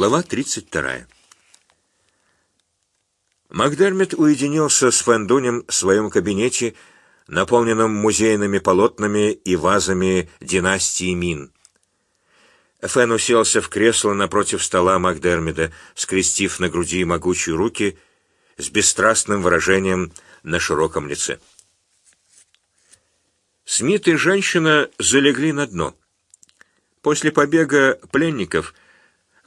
Глава 32. Макдермит уединился с Фэндунем в своем кабинете, наполненном музейными полотнами и вазами династии Мин. Фэн уселся в кресло напротив стола Макдермида, скрестив на груди могучие руки с бесстрастным выражением на широком лице. Смит и женщина залегли на дно. После побега пленников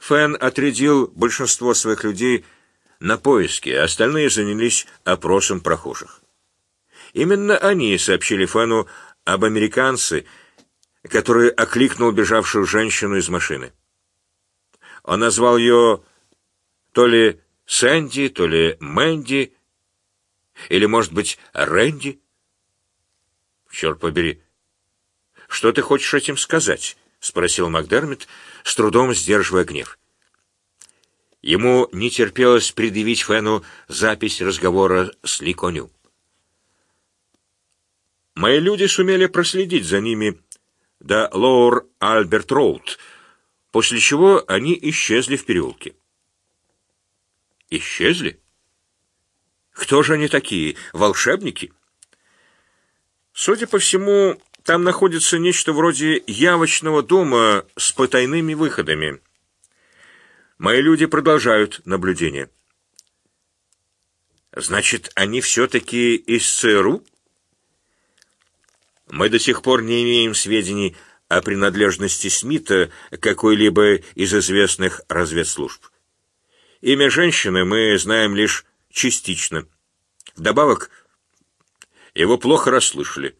Фэн отрядил большинство своих людей на поиски, а остальные занялись опросом прохожих. Именно они сообщили Фэну об американце, который окликнул бежавшую женщину из машины. Он назвал ее то ли Сэнди, то ли Мэнди, или, может быть, Рэнди. Черт побери. Что ты хочешь этим сказать? спросил Макдермит, с трудом сдерживая гнев. Ему не терпелось предъявить Фену запись разговора с Ликоню. Мои люди сумели проследить за ними до Лоур Альберт Роуд, после чего они исчезли в переулке. Исчезли? Кто же они такие? Волшебники? Судя по всему, там находится нечто вроде явочного дома с потайными выходами. Мои люди продолжают наблюдение. Значит, они все-таки из ЦРУ? Мы до сих пор не имеем сведений о принадлежности Смита какой-либо из известных разведслужб. Имя женщины мы знаем лишь частично. Вдобавок, его плохо расслышали.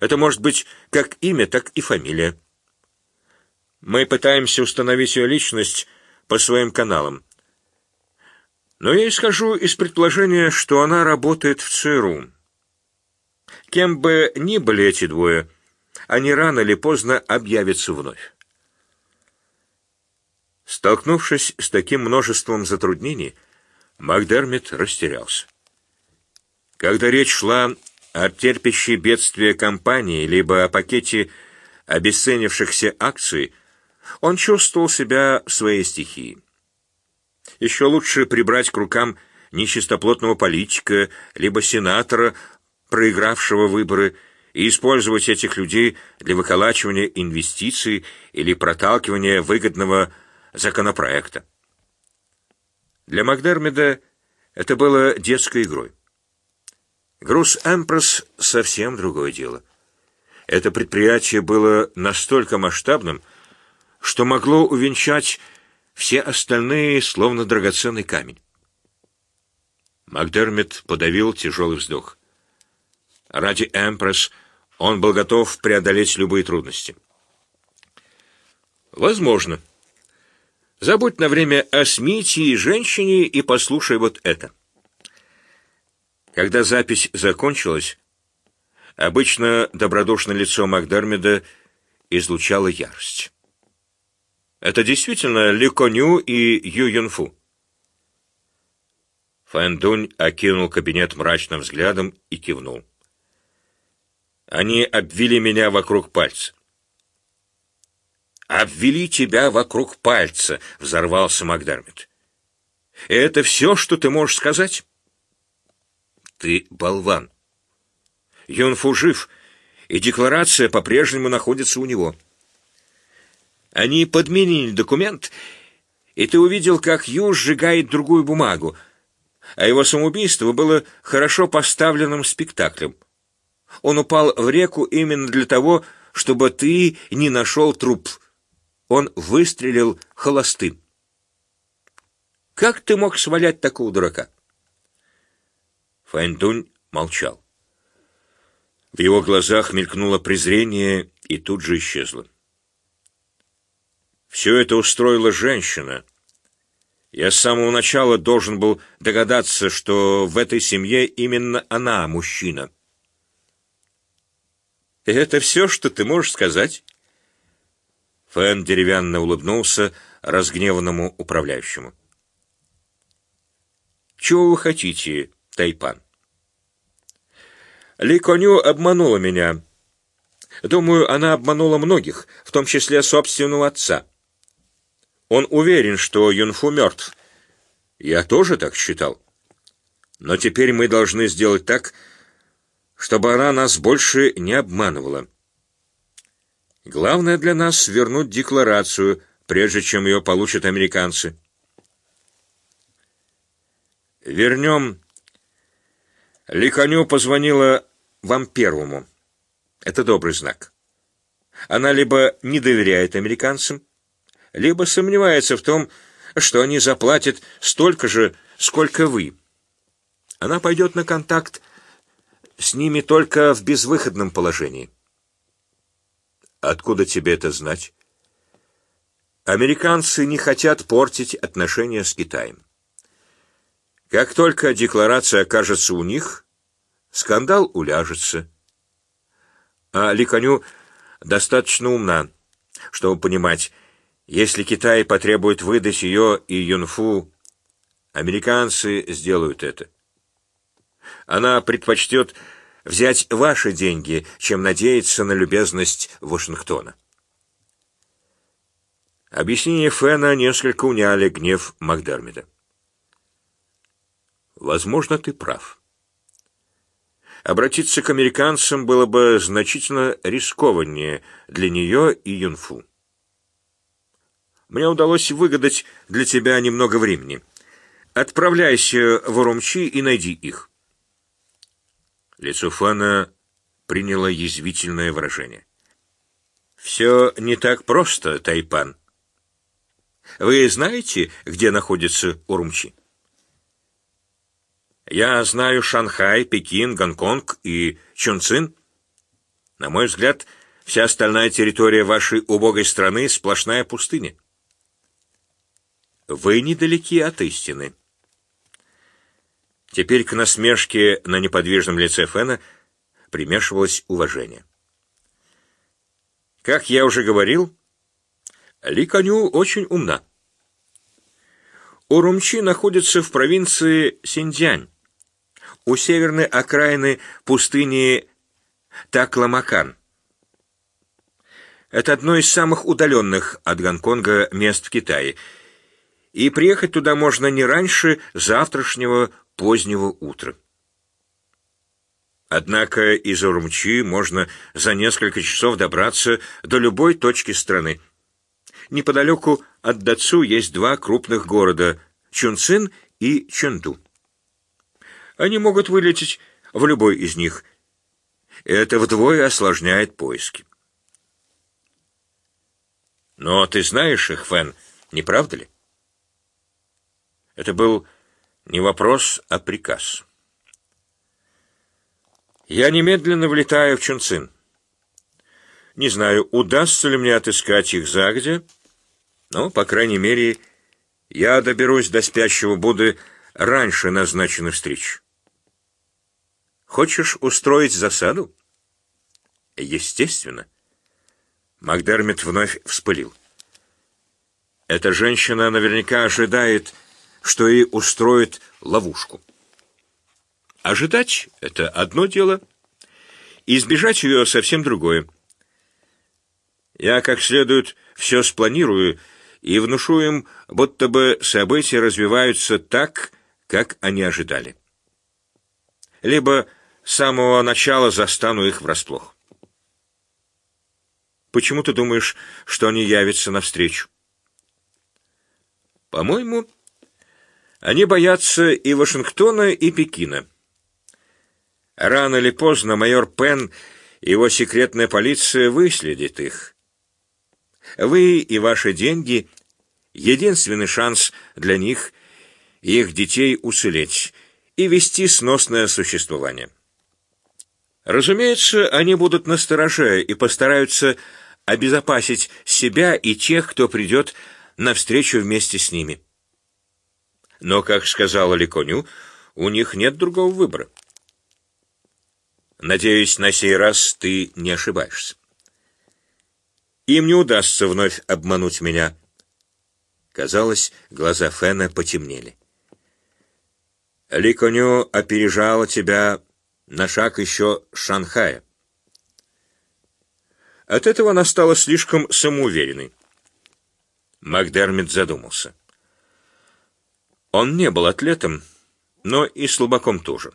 Это может быть как имя, так и фамилия. Мы пытаемся установить ее личность по своим каналам. Но я исхожу из предположения, что она работает в ЦРУ. Кем бы ни были эти двое, они рано или поздно объявятся вновь. Столкнувшись с таким множеством затруднений, Макдермит растерялся. Когда речь шла о терпящей бедствие компании, либо о пакете обесценившихся акций, он чувствовал себя в своей стихии. Еще лучше прибрать к рукам нечистоплотного политика, либо сенатора, проигравшего выборы, и использовать этих людей для выколачивания инвестиций или проталкивания выгодного законопроекта. Для Макдермида это было детской игрой. Груз Эмпресс — совсем другое дело. Это предприятие было настолько масштабным, что могло увенчать все остальные, словно драгоценный камень. Макдермит подавил тяжелый вздох. Ради Эмпресс он был готов преодолеть любые трудности. Возможно. Забудь на время о Смите и женщине и послушай вот это. Когда запись закончилась, обычно добродушное лицо Макдермида излучало ярость. Это действительно Ли Коню и Ю Юнфу. Фэн Дунь окинул кабинет мрачным взглядом и кивнул. Они обвили меня вокруг пальца. «Обвели тебя вокруг пальца», — взорвался Макдермит. «Это все, что ты можешь сказать?» Ты болван. Юнфу жив, и декларация по-прежнему находится у него. Они подменили документ, и ты увидел, как Ю сжигает другую бумагу, а его самоубийство было хорошо поставленным спектаклем. Он упал в реку именно для того, чтобы ты не нашел труп. Он выстрелил холостым. Как ты мог свалять такого дурака? Фэнтунь молчал. В его глазах мелькнуло презрение и тут же исчезло. Все это устроила женщина. Я с самого начала должен был догадаться, что в этой семье именно она мужчина. Это все, что ты можешь сказать? Фэн деревянно улыбнулся разгневанному управляющему. Чего вы хотите, Тайпан? Ли Коню обманула меня. Думаю, она обманула многих, в том числе собственного отца. Он уверен, что Юнфу мертв. Я тоже так считал. Но теперь мы должны сделать так, чтобы она нас больше не обманывала. Главное для нас вернуть декларацию, прежде чем ее получат американцы. Вернем. Ликаню позвонила вам первому. Это добрый знак. Она либо не доверяет американцам, либо сомневается в том, что они заплатят столько же, сколько вы. Она пойдет на контакт с ними только в безвыходном положении. Откуда тебе это знать? Американцы не хотят портить отношения с Китаем. Как только декларация окажется у них, скандал уляжется. А Ликаню достаточно умна, чтобы понимать, если Китай потребует выдать ее и Юнфу, американцы сделают это. Она предпочтет взять ваши деньги, чем надеяться на любезность Вашингтона. Объяснения Фэна несколько уняли гнев Макдермида. Возможно, ты прав. Обратиться к американцам было бы значительно рискованнее для нее и Юнфу. Мне удалось выгадать для тебя немного времени. Отправляйся в Урумчи и найди их. Лицо Фана приняло язвительное выражение. «Все не так просто, Тайпан. Вы знаете, где находится Урумчи?» «Я знаю Шанхай, Пекин, Гонконг и Чунцин. На мой взгляд, вся остальная территория вашей убогой страны — сплошная пустыня. Вы недалеки от истины». Теперь к насмешке на неподвижном лице Фэна примешивалось уважение. Как я уже говорил, Ли Каню очень умна. Урумчи находится в провинции Синьцзянь, у северной окраины пустыни Такламакан. Это одно из самых удаленных от Гонконга мест в Китае, и приехать туда можно не раньше завтрашнего позднего утра. Однако из Урумчи можно за несколько часов добраться до любой точки страны. Неподалеку от Дацу есть два крупных города — Чунцин и Чэнду. Они могут вылететь в любой из них. Это вдвое осложняет поиски. Но ты знаешь их, Фэн, не правда ли? Это был не вопрос, а приказ. Я немедленно влетаю в Чунцин. Не знаю, удастся ли мне отыскать их загодя, но, по крайней мере, я доберусь до спящего Будды раньше назначенной встречи. Хочешь устроить засаду? Естественно. Макдермит вновь вспылил. Эта женщина наверняка ожидает что и устроит ловушку. Ожидать — это одно дело, избежать ее — совсем другое. Я как следует все спланирую и внушу им, будто бы события развиваются так, как они ожидали. Либо с самого начала застану их врасплох. Почему ты думаешь, что они явятся навстречу? По-моему, они боятся и Вашингтона, и Пекина. Рано или поздно майор Пен и его секретная полиция выследит их. Вы и ваши деньги — единственный шанс для них и их детей уцелеть и вести сносное существование. Разумеется, они будут настороже и постараются обезопасить себя и тех, кто придет навстречу вместе с ними. Но, как сказала Ликоню, у них нет другого выбора. Надеюсь, на сей раз ты не ошибаешься. Им не удастся вновь обмануть меня. Казалось, глаза Фэна потемнели. Ликоню опережала тебя на шаг еще Шанхая. От этого она стала слишком самоуверенной. Макдермит задумался. Он не был атлетом, но и слабаком тоже.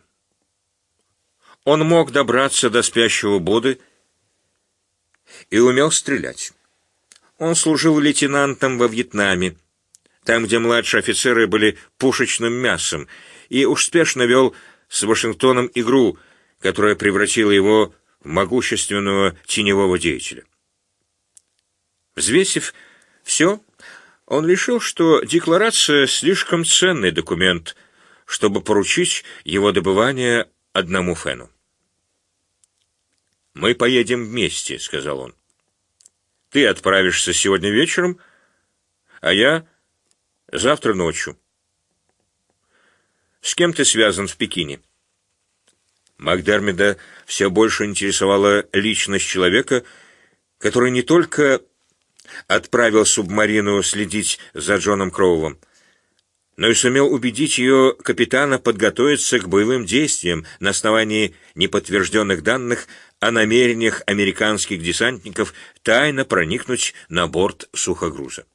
Он мог добраться до спящего Буды и умел стрелять. Он служил лейтенантом во Вьетнаме, там, где младшие офицеры были пушечным мясом, и успешно вел с Вашингтоном игру, которая превратила его в могущественного теневого деятеля. Взвесив все, он решил, что декларация слишком ценный документ, чтобы поручить его добывание одному Фену. «Мы поедем вместе», — сказал он. «Ты отправишься сегодня вечером, а я завтра ночью». «С кем ты связан в Пекине?» Макдермида все больше интересовала личность человека, который не только отправил субмарину следить за Джоном Кроувом, но и сумел убедить ее капитана подготовиться к боевым действиям на основании неподтвержденных данных о намерениях американских десантников тайно проникнуть на борт сухогруза.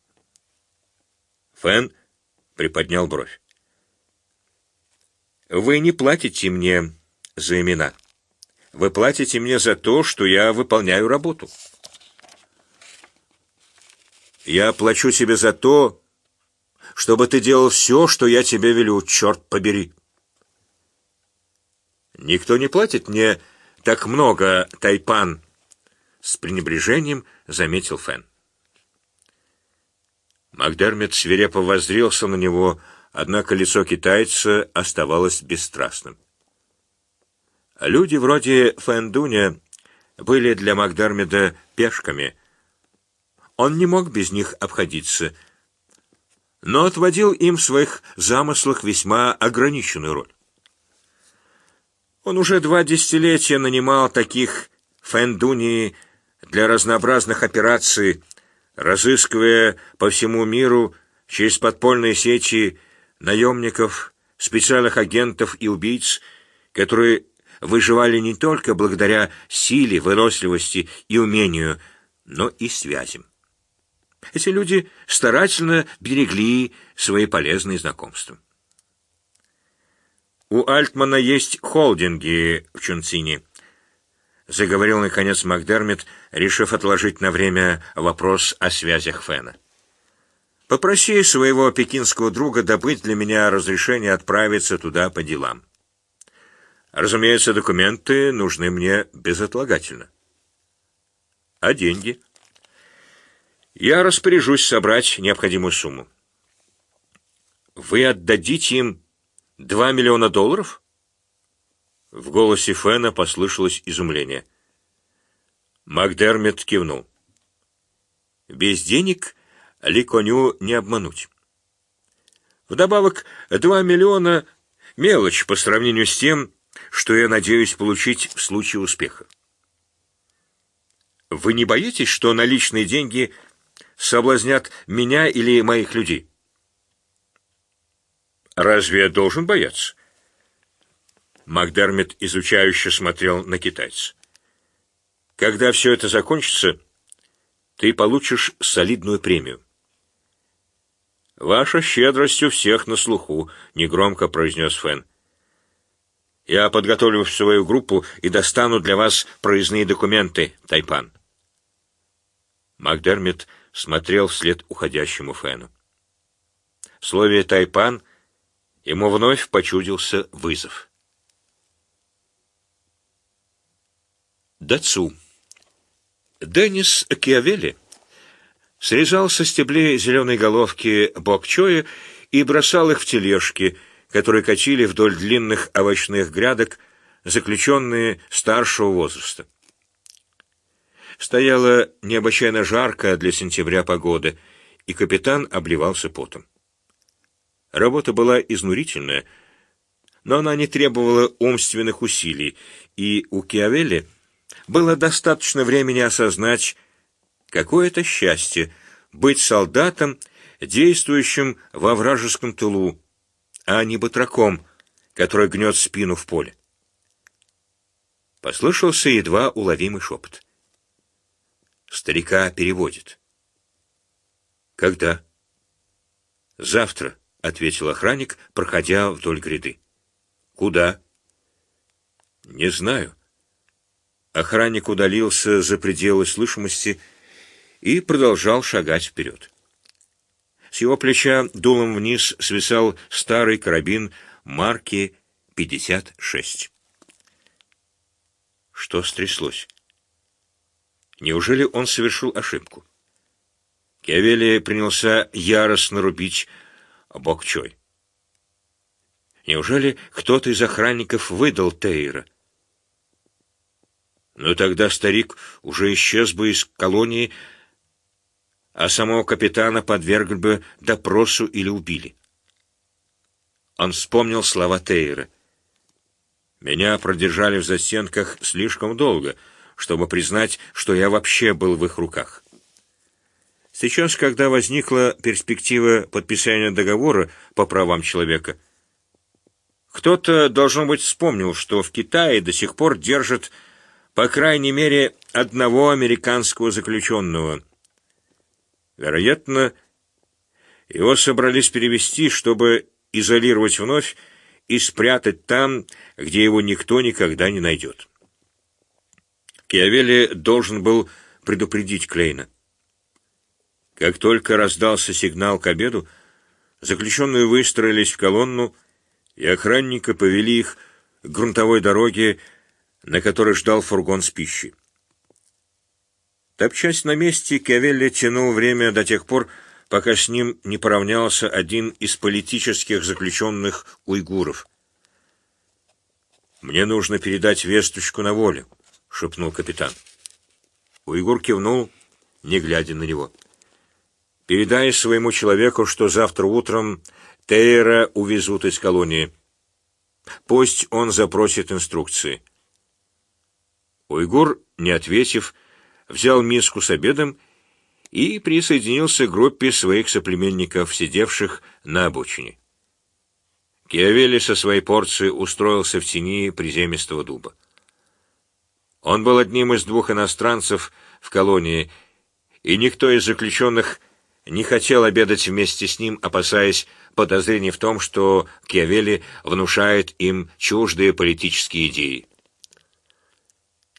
Фэн приподнял бровь. «Вы не платите мне за имена. Вы платите мне за то, что я выполняю работу». Я плачу тебе за то, чтобы ты делал все, что я тебе велю, черт побери. Никто не платит мне так много, Тайпан, с пренебрежением заметил Фэн. Макдермит свирепо воззрелся на него, однако лицо китайца оставалось бесстрастным. Люди вроде Фэн Дуня были для Макдермида пешками — он не мог без них обходиться, но отводил им в своих замыслах весьма ограниченную роль. Он уже два десятилетия нанимал таких фэндуни для разнообразных операций, разыскивая по всему миру через подпольные сети наемников, специальных агентов и убийц, которые выживали не только благодаря силе, выносливости и умению, но и связям. Эти люди старательно берегли свои полезные знакомства. «У Альтмана есть холдинги в Чунцине», — заговорил, наконец, Макдермит, решив отложить на время вопрос о связях Фэна. «Попроси своего пекинского друга добыть для меня разрешение отправиться туда по делам. Разумеется, документы нужны мне безотлагательно. А деньги?» Я распоряжусь собрать необходимую сумму. Вы отдадите им два миллиона долларов? В голосе Фэна послышалось изумление. Макдермит кивнул. Без денег Ли Коню не обмануть. Вдобавок, два миллиона — мелочь по сравнению с тем, что я надеюсь получить в случае успеха. Вы не боитесь, что наличные деньги соблазнят меня или моих людей. Разве я должен бояться? Макдермит изучающе смотрел на китайца. Когда все это закончится, ты получишь солидную премию. Ваша щедрость у всех на слуху, негромко произнес Фэн. Я подготовлю свою группу и достану для вас проездные документы, Тайпан. Макдермит смотрел вслед уходящему Фэну. В слове «тайпан» ему вновь почудился вызов. Дацу. Деннис Киавелли срезал со стеблей зеленой головки бокчоя и бросал их в тележки, которые катили вдоль длинных овощных грядок, заключенные старшего возраста. Стояла необычайно жаркая для сентября погода, и капитан обливался потом. Работа была изнурительная, но она не требовала умственных усилий, и у Киавелли было достаточно времени осознать, какое это счастье быть солдатом, действующим во вражеском тылу, а не батраком, который гнет спину в поле. Послышался едва уловимый шепот. Старика переводит. Когда? Завтра, ответил охранник, проходя вдоль гряды. Куда? Не знаю. Охранник удалился за пределы слышимости и продолжал шагать вперед. С его плеча дулом вниз свисал старый карабин марки 56. Что стряслось? Неужели он совершил ошибку? Киавели принялся яростно рубить Бокчой. Неужели кто-то из охранников выдал Тейра? Но тогда старик уже исчез бы из колонии, а самого капитана подвергли бы допросу или убили. Он вспомнил слова Тейра. Меня продержали в застенках слишком долго, чтобы признать, что я вообще был в их руках. Сейчас, когда возникла перспектива подписания договора по правам человека, кто-то должно быть вспомнил, что в Китае до сих пор держат по крайней мере одного американского заключенного. Вероятно, его собрались перевести, чтобы изолировать вновь и спрятать там, где его никто никогда не найдет. Киавелли должен был предупредить Клейна. Как только раздался сигнал к обеду, заключенные выстроились в колонну, и охранника повели их к грунтовой дороге, на которой ждал фургон с пищей. Топчась на месте, Киавелли тянул время до тех пор, пока с ним не поравнялся один из политических заключенных уйгуров. «Мне нужно передать весточку на волю», — шепнул капитан. Уйгур кивнул, не глядя на него. «Передай своему человеку, что завтра утром Тейра увезут из колонии. Пусть он запросит инструкции». Уйгур, не ответив, взял миску с обедом и присоединился к группе своих соплеменников, сидевших на обочине. Киавелли со своей порцией устроился в тени приземистого дуба. Он был одним из двух иностранцев в колонии, и никто из заключенных не хотел обедать вместе с ним, опасаясь подозрений в том, что Киавелли внушает им чуждые политические идеи.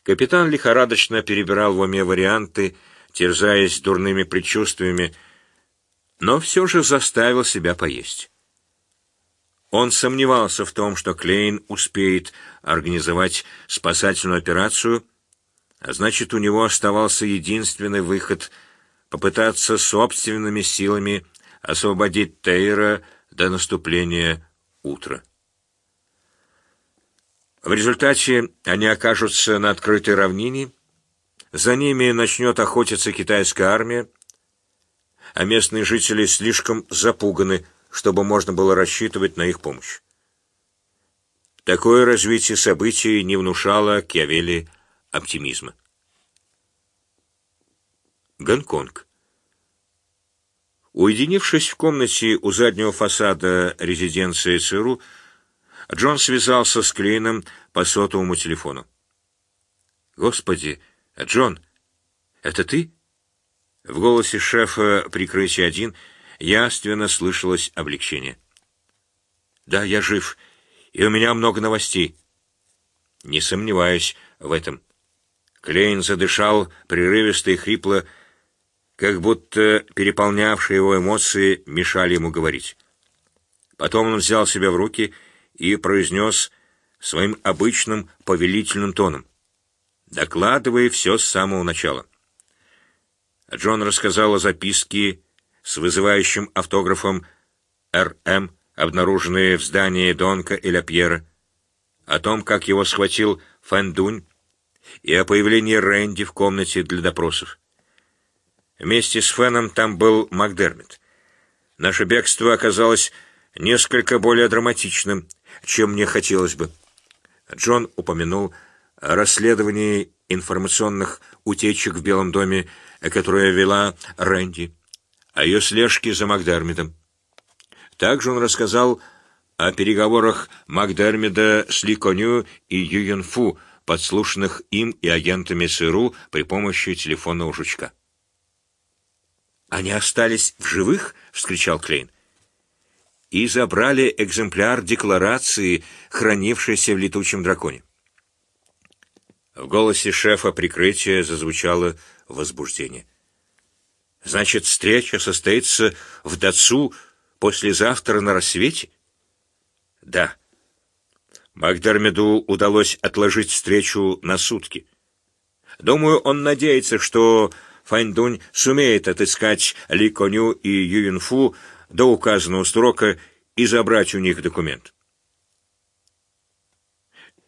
Капитан лихорадочно перебирал в уме варианты, терзаясь дурными предчувствиями, но все же заставил себя поесть. Он сомневался в том, что Клейн успеет организовать спасательную операцию, а значит, у него оставался единственный выход — попытаться собственными силами освободить Тейра до наступления утра. В результате они окажутся на открытой равнине, за ними начнет охотиться китайская армия, а местные жители слишком запуганы, чтобы можно было рассчитывать на их помощь. Такое развитие событий не внушало Киавелли оптимизма. Гонконг. Уединившись в комнате у заднего фасада резиденции ЦРУ, Джон связался с Клейном по сотовому телефону. Господи, Джон, это ты? В голосе шефа прикрытия один яственно слышалось облегчение. Да, я жив, и у меня много новостей. Не сомневаюсь в этом. Клейн задышал прерывисто и хрипло, как будто переполнявшие его эмоции мешали ему говорить. Потом он взял себя в руки и произнес своим обычным повелительным тоном докладывая все с самого начала. Джон рассказал о записке с вызывающим автографом «РМ», обнаруженные в здании Донка и Ля о том, как его схватил Фэндунь, и о появлении Рэнди в комнате для допросов. Вместе с Феном там был Макдермит. Наше бегство оказалось несколько более драматичным, чем мне хотелось бы. Джон упомянул расследовании информационных утечек в Белом доме, которое вела Рэнди, о ее слежке за Макдермидом. Также он рассказал о переговорах Макдермида с Ли Коню и Юйен Фу, подслушанных им и агентами ЦРУ при помощи телефонного жучка. «Они остались в живых?» — вскричал Клейн. «И забрали экземпляр декларации, хранившейся в летучем драконе». В голосе шефа прикрытия зазвучало возбуждение. «Значит, встреча состоится в Дацу послезавтра на рассвете?» «Да». Макдермиду удалось отложить встречу на сутки. Думаю, он надеется, что Фаньдунь сумеет отыскать Ли Коню и Юинфу до указанного срока и забрать у них документ.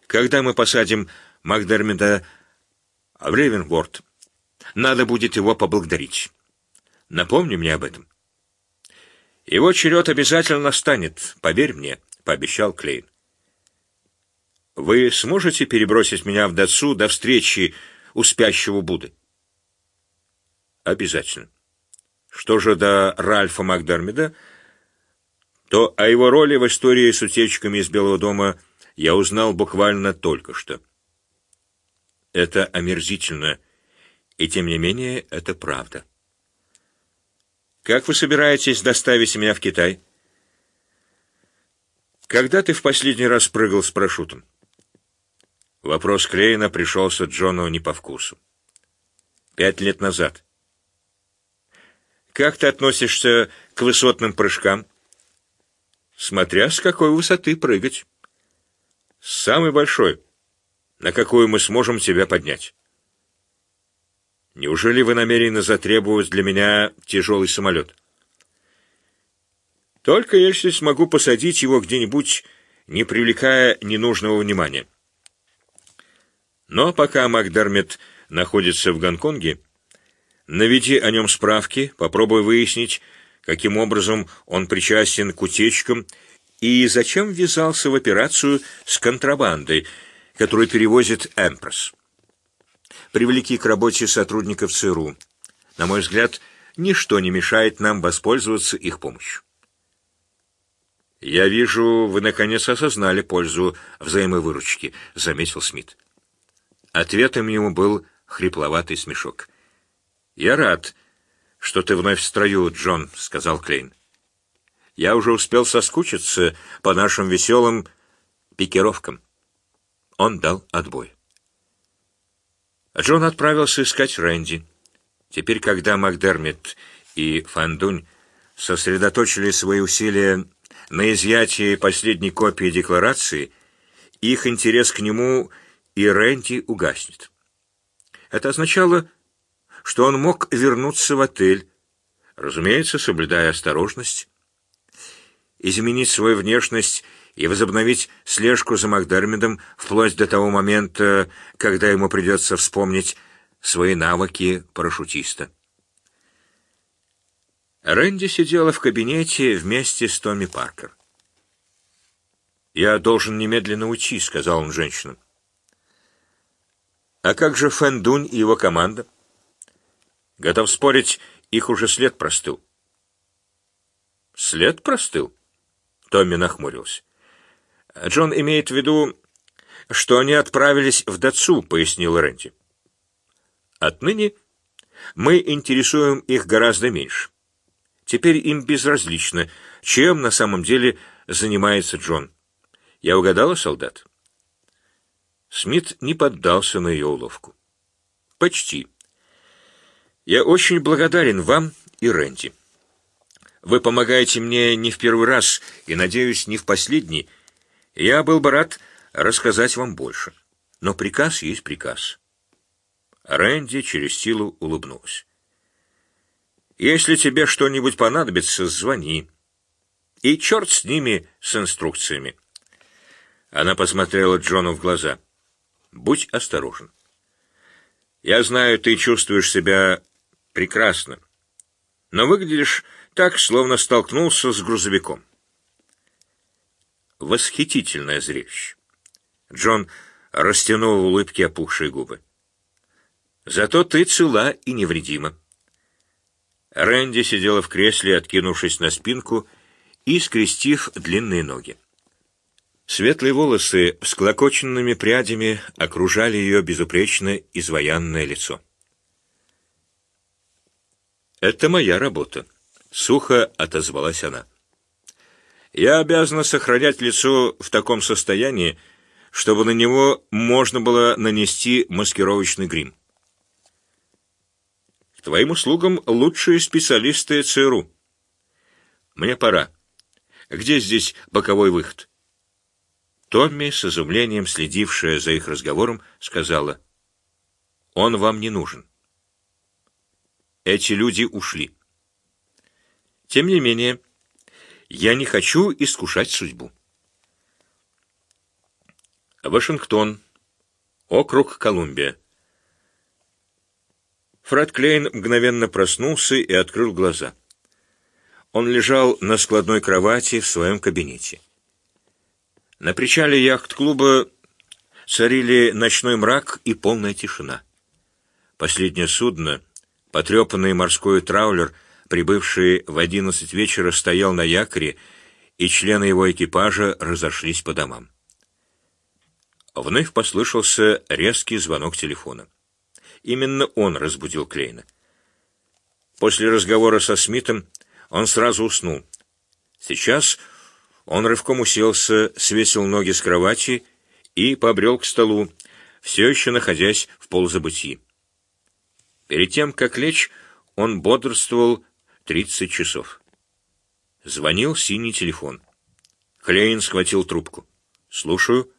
Когда мы посадим Макдермида в Ревенворд, надо будет его поблагодарить. Напомни мне об этом. Его черед обязательно настанет, поверь мне, пообещал Клейн. Вы сможете перебросить меня в Дацу до встречи у спящего Будды? Обязательно. Что же до Ральфа Макдермида, то о его роли в истории с утечками из Белого дома я узнал буквально только что. Это омерзительно, и тем не менее это правда. Как вы собираетесь доставить меня в Китай? Когда ты в последний раз прыгал с парашютом? Вопрос Клейна пришелся Джону не по вкусу. Пять лет назад. Как ты относишься к высотным прыжкам? Смотря с какой высоты прыгать. Самый большой, на какую мы сможем тебя поднять. Неужели вы намерены затребовать для меня тяжелый самолет? Только если смогу посадить его где-нибудь, не привлекая ненужного внимания. Но пока Макдермит находится в Гонконге, Наведи о нем справки, попробуй выяснить, каким образом он причастен к утечкам и зачем ввязался в операцию с контрабандой, которую перевозит Эмпресс. Привлеки к работе сотрудников ЦРУ. На мой взгляд, ничто не мешает нам воспользоваться их помощью. «Я вижу, вы наконец осознали пользу взаимовыручки», — заметил Смит. Ответом ему был хрипловатый смешок. «Я рад, что ты вновь в строю, Джон», — сказал Клейн. «Я уже успел соскучиться по нашим веселым пикировкам». Он дал отбой. Джон отправился искать Рэнди. Теперь, когда Макдермит и Фандунь сосредоточили свои усилия на изъятии последней копии декларации, их интерес к нему и Рэнди угаснет. Это означало, что он мог вернуться в отель, разумеется, соблюдая осторожность, изменить свою внешность и возобновить слежку за Макдермидом вплоть до того момента, когда ему придется вспомнить свои навыки парашютиста. Рэнди сидела в кабинете вместе с Томми Паркер. «Я должен немедленно уйти», — сказал он женщинам. «А как же Фэн Дунь и его команда?» Готов спорить, их уже след простыл. След простыл? Томми нахмурился. Джон имеет в виду, что они отправились в Дацу, пояснил Рэнди. Отныне мы интересуем их гораздо меньше. Теперь им безразлично, чем на самом деле занимается Джон. Я угадала, солдат? Смит не поддался на ее уловку. Почти. Я очень благодарен вам и Рэнди. Вы помогаете мне не в первый раз и, надеюсь, не в последний. Я был бы рад рассказать вам больше. Но приказ есть приказ. Рэнди через силу улыбнулась. Если тебе что-нибудь понадобится, звони. И черт с ними, с инструкциями. Она посмотрела Джону в глаза. Будь осторожен. Я знаю, ты чувствуешь себя Прекрасно. Но выглядишь так, словно столкнулся с грузовиком. Восхитительное зрелище. Джон растянул в улыбке опухшие губы. Зато ты цела и невредима. Рэнди сидела в кресле, откинувшись на спинку и скрестив длинные ноги. Светлые волосы с клокоченными прядями окружали ее безупречно изваянное лицо. Это моя работа. Сухо отозвалась она. Я обязана сохранять лицо в таком состоянии, чтобы на него можно было нанести маскировочный грим. К твоим услугам лучшие специалисты ЦРУ. Мне пора. Где здесь боковой выход? Томми, с изумлением следившая за их разговором, сказала, «Он вам не нужен. Эти люди ушли. Тем не менее, я не хочу искушать судьбу». Вашингтон, округ Колумбия. Фред Клейн мгновенно проснулся и открыл глаза. Он лежал на складной кровати в своем кабинете. На причале яхт-клуба царили ночной мрак и полная тишина. Последнее судно, потрепанный морской траулер, прибывший в одиннадцать вечера, стоял на якоре, и члены его экипажа разошлись по домам. Вновь послышался резкий звонок телефона. Именно он разбудил Клейна. После разговора со Смитом он сразу уснул. Сейчас он рывком уселся, свесил ноги с кровати и побрел к столу, все еще находясь в полузабытии. Перед тем, как лечь, он бодрствовал тридцать часов. Звонил синий телефон. Клейн схватил трубку. «Слушаю».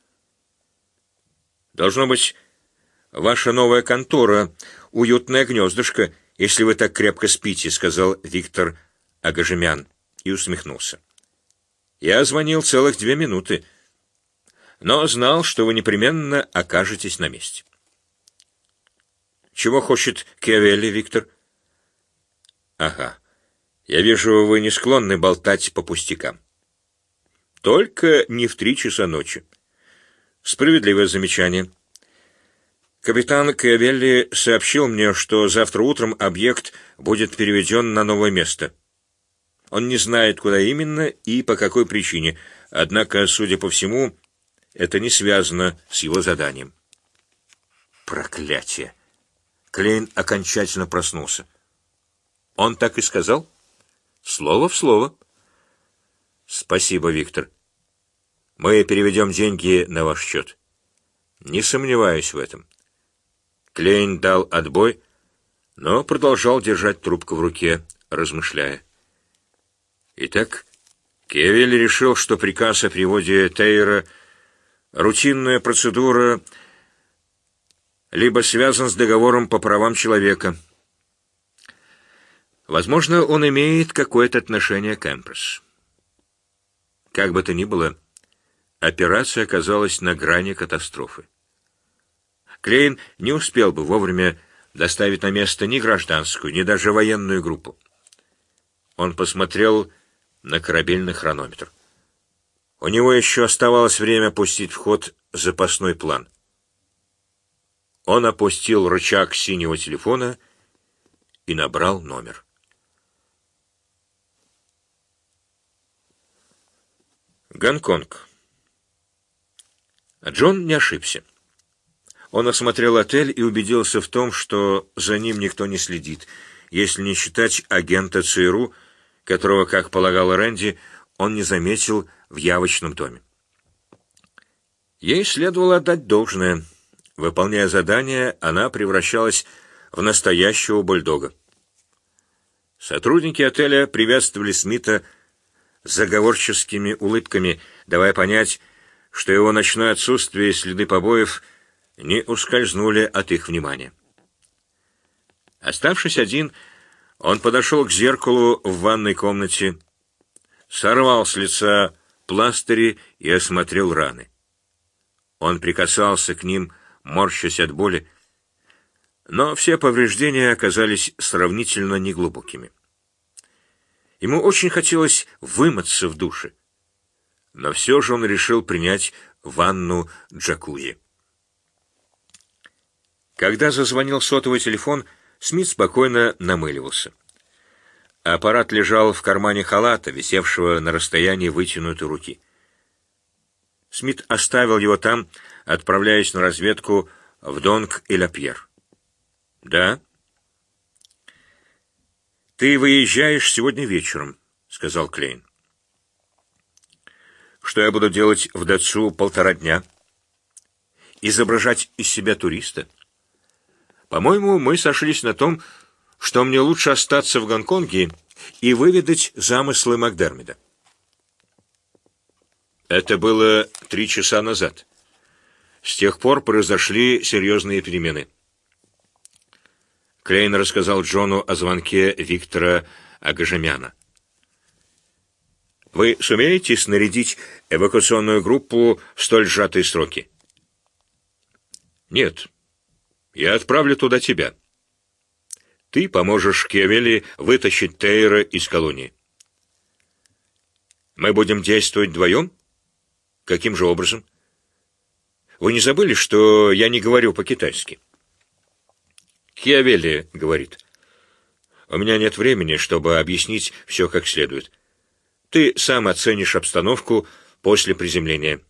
«Должно быть, ваша новая контора, уютное гнездышко, если вы так крепко спите», — сказал Виктор Агажемян и усмехнулся. Я звонил целых две минуты, но знал, что вы непременно окажетесь на месте. Чего хочет Киавелли, Виктор? Ага. Я вижу, вы не склонны болтать по пустякам. Только не в три часа ночи. Справедливое замечание. Капитан Киавелли сообщил мне, что завтра утром объект будет переведен на новое место — он не знает, куда именно и по какой причине, однако, судя по всему, это не связано с его заданием. Проклятие! Клейн окончательно проснулся. Он так и сказал? Слово в слово. Спасибо, Виктор. Мы переведем деньги на ваш счет. Не сомневаюсь в этом. Клейн дал отбой, но продолжал держать трубку в руке, размышляя. Итак, Кевель решил, что приказ о приводе Тейра — рутинная процедура, либо связан с договором по правам человека. Возможно, он имеет какое-то отношение к Эмпресс. Как бы то ни было, операция оказалась на грани катастрофы. Клейн не успел бы вовремя доставить на место ни гражданскую, ни даже военную группу. Он посмотрел на корабельный хронометр. У него еще оставалось время пустить в ход запасной план. Он опустил рычаг синего телефона и набрал номер. Гонконг. Джон не ошибся. Он осмотрел отель и убедился в том, что за ним никто не следит, если не считать агента ЦРУ, которого, как полагал Рэнди, он не заметил в явочном доме. Ей следовало отдать должное. Выполняя задание, она превращалась в настоящего бульдога. Сотрудники отеля приветствовали Смита заговорческими улыбками, давая понять, что его ночное отсутствие и следы побоев не ускользнули от их внимания. Оставшись один, он подошел к зеркалу в ванной комнате, сорвал с лица пластыри и осмотрел раны. Он прикасался к ним, морщась от боли, но все повреждения оказались сравнительно неглубокими. Ему очень хотелось вымыться в душе, но все же он решил принять ванну джакузи. Когда зазвонил сотовый телефон, Смит спокойно намыливался. Аппарат лежал в кармане халата, висевшего на расстоянии вытянутой руки. Смит оставил его там, отправляясь на разведку в Донг и Лапьер. «Да?» «Ты выезжаешь сегодня вечером», — сказал Клейн. «Что я буду делать в Датсу полтора дня? Изображать из себя туриста? По-моему, мы сошлись на том, что мне лучше остаться в Гонконге и выведать замыслы Макдермида. Это было три часа назад. С тех пор произошли серьезные перемены. Клейн рассказал Джону о звонке Виктора Агажемяна. «Вы сумеете снарядить эвакуационную группу в столь сжатые сроки?» «Нет. Я отправлю туда тебя. Ты поможешь Кевели вытащить Тейра из колонии. Мы будем действовать вдвоем? Каким же образом? Вы не забыли, что я не говорю по-китайски?» Киавелли говорит, «У меня нет времени, чтобы объяснить все как следует. Ты сам оценишь обстановку после приземления.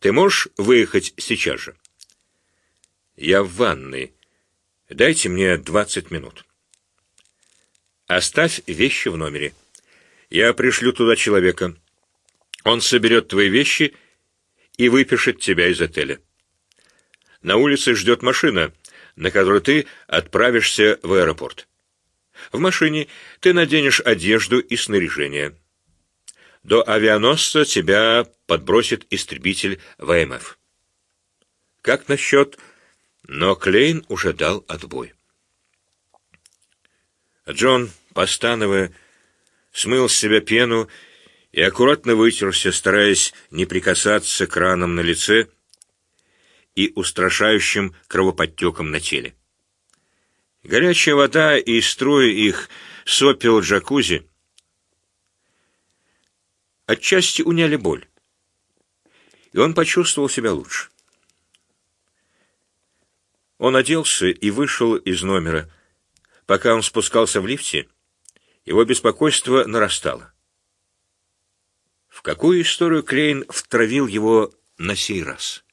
Ты можешь выехать сейчас же?» «Я в ванной. Дайте мне двадцать минут». «Оставь вещи в номере. Я пришлю туда человека. Он соберет твои вещи и выпишет тебя из отеля. На улице ждет машина» на которой ты отправишься в аэропорт. В машине ты наденешь одежду и снаряжение. До авианосца тебя подбросит истребитель ВМФ. Как насчет... Но Клейн уже дал отбой. Джон, постановая, смыл с себя пену и аккуратно вытерся, стараясь не прикасаться к ранам на лице, и устрашающим кровоподтеком на теле. Горячая вода и струи их сопел джакузи отчасти уняли боль, и он почувствовал себя лучше. Он оделся и вышел из номера. Пока он спускался в лифте, его беспокойство нарастало. В какую историю Клейн втравил его на сей раз?